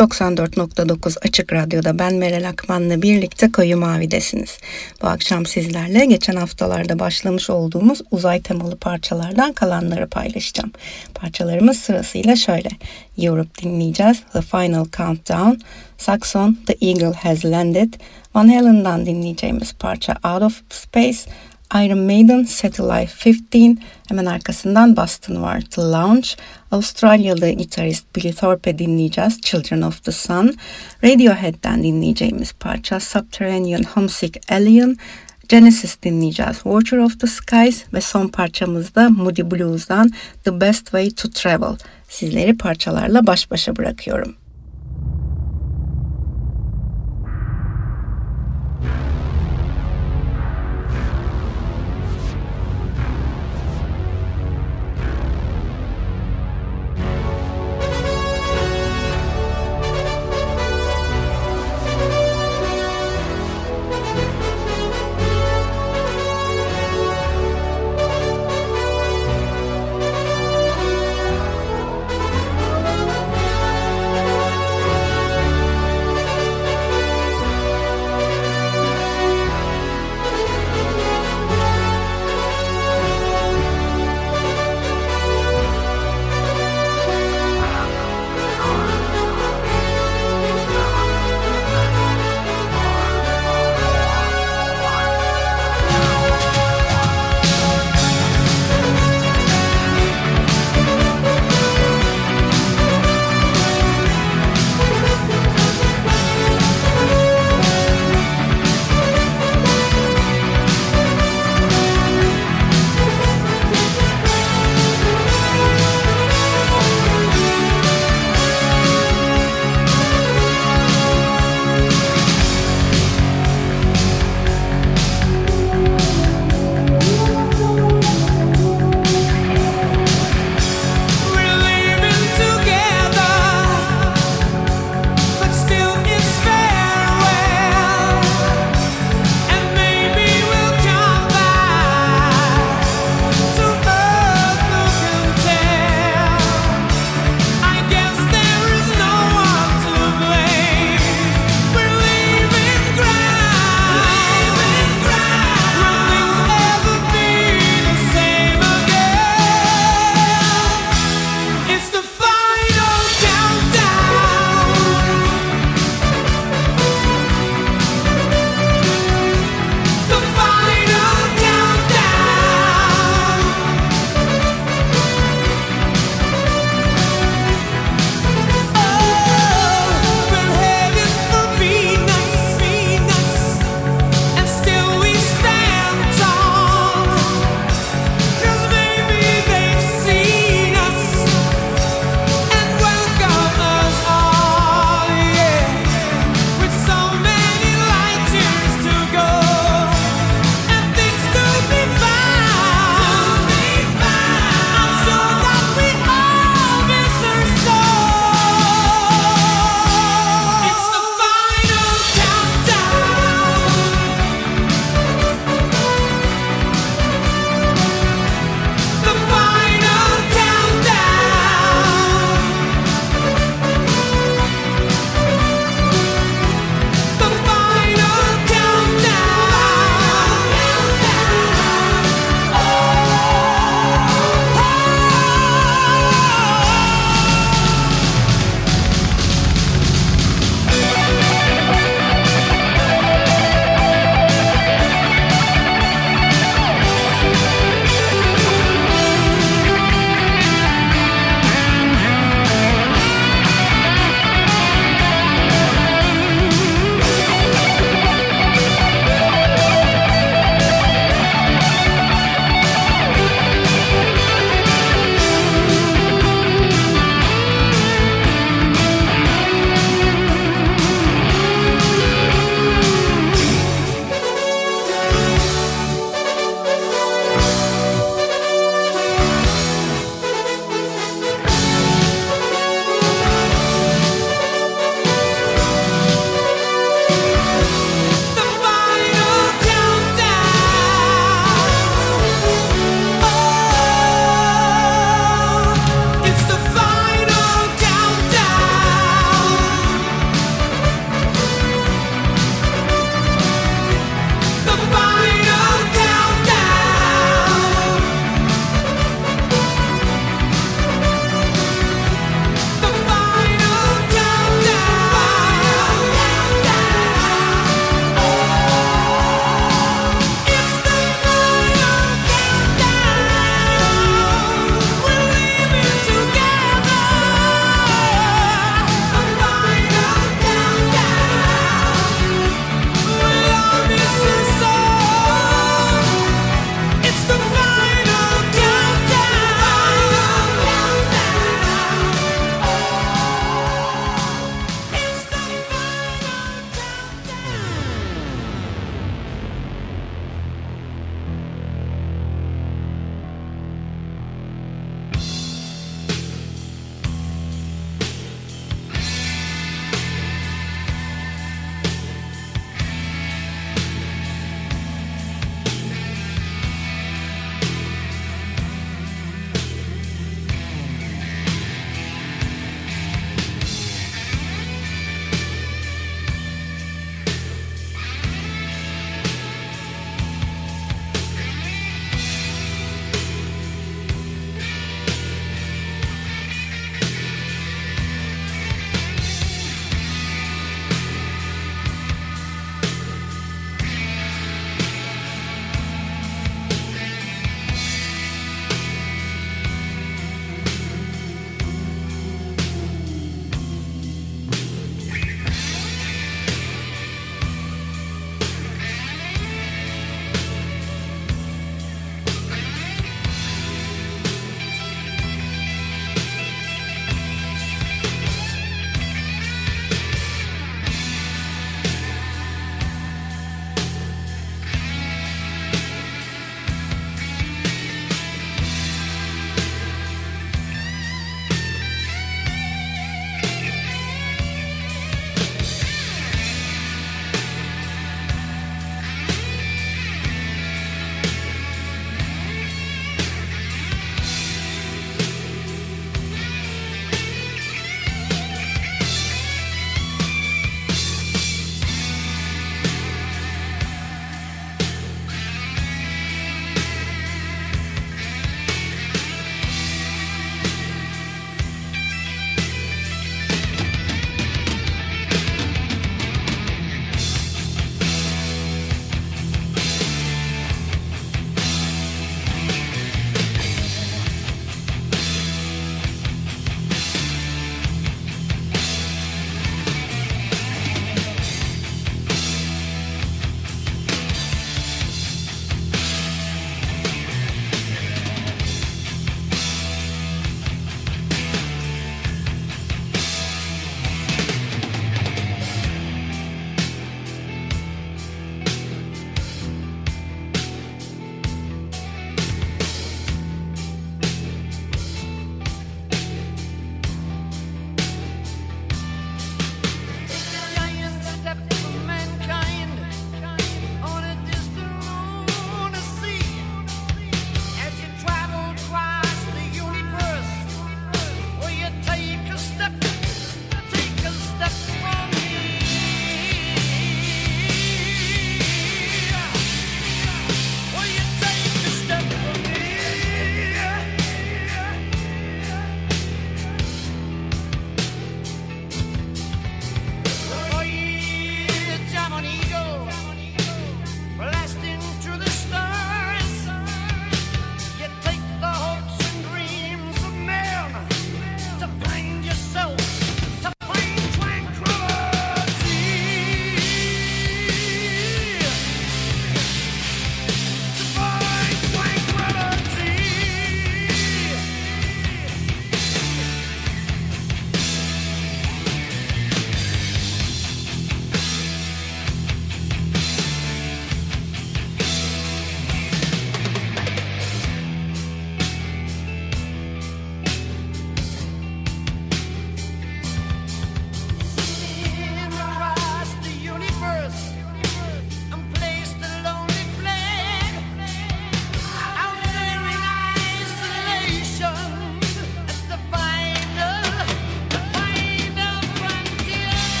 94.9 Açık Radyo'da ben Meral Akman'la birlikte Koyu Mavi'desiniz. Bu akşam sizlerle geçen haftalarda başlamış olduğumuz uzay temalı parçalardan kalanları paylaşacağım. Parçalarımız sırasıyla şöyle. Europe dinleyeceğiz. The Final Countdown, Saxon, The Eagle Has Landed, Van Halen'dan dinleyeceğimiz parça Out of Space, Iron Maiden, Satellite 15, hemen arkasından Boston var, The Lounge, Avustralyalı gitarist Billy Thorpe dinleyeceğiz, Children of the Sun, Radiohead'den dinleyeceğimiz parça Subterranean Homesick Alien, Genesis dinleyeceğiz, Watcher of the Skies ve son parçamızda Moody Blues'dan The Best Way to Travel. Sizleri parçalarla baş başa bırakıyorum.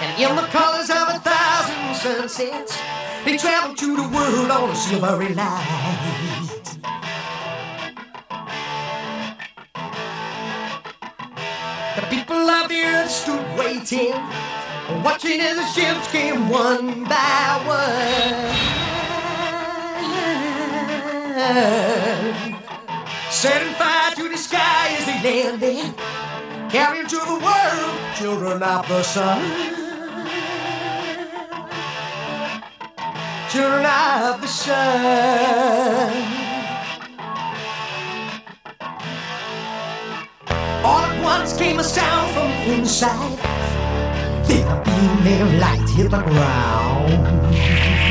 And in the colors of a thousand sunsets, they traveled to the world on a silvery light. The people of the earth stood waiting, watching as the ships came one by one. They landed, to the world children of the sun. Children of the sun. All at once came a sound from inside. Then a beam of light hit the ground.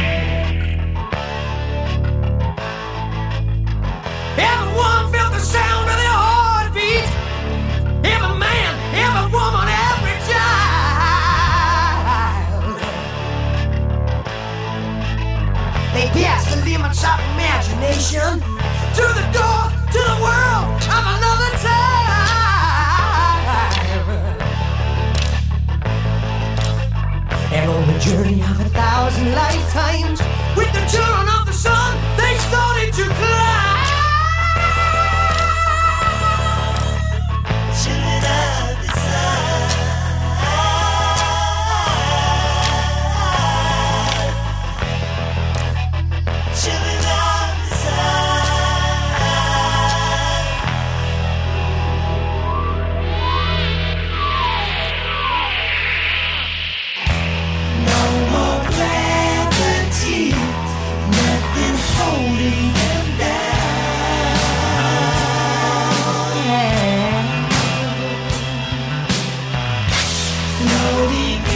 Imagination to the door to the world of another time. And on the journey of a thousand lifetimes, with the children of the sun, they started to climb. melody.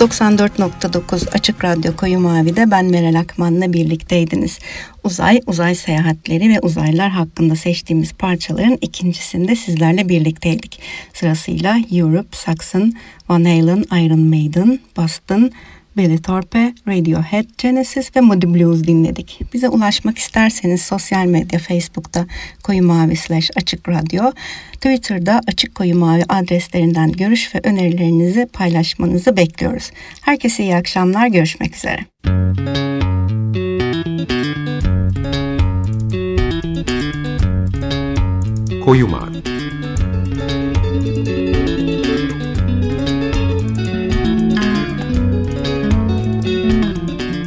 ...94.9 Açık Radyo Koyu Mavi'de ben Meral Akman'la birlikteydiniz. Uzay, uzay seyahatleri ve uzaylar hakkında seçtiğimiz parçaların ikincisinde sizlerle birlikteydik. Sırasıyla Europe, Saxon, Van Halen, Iron Maiden, Boston, Billy Thorpe, Radiohead, Genesis ve Moody Blues dinledik. Bize ulaşmak isterseniz sosyal medya Facebook'ta Koyu Mavi slash Açık Radyo, Twitter'da Açık Koyu Mavi adreslerinden görüş ve önerilerinizi paylaşmanızı bekliyoruz. Herkese iyi akşamlar, görüşmek üzere. Koyu Mavi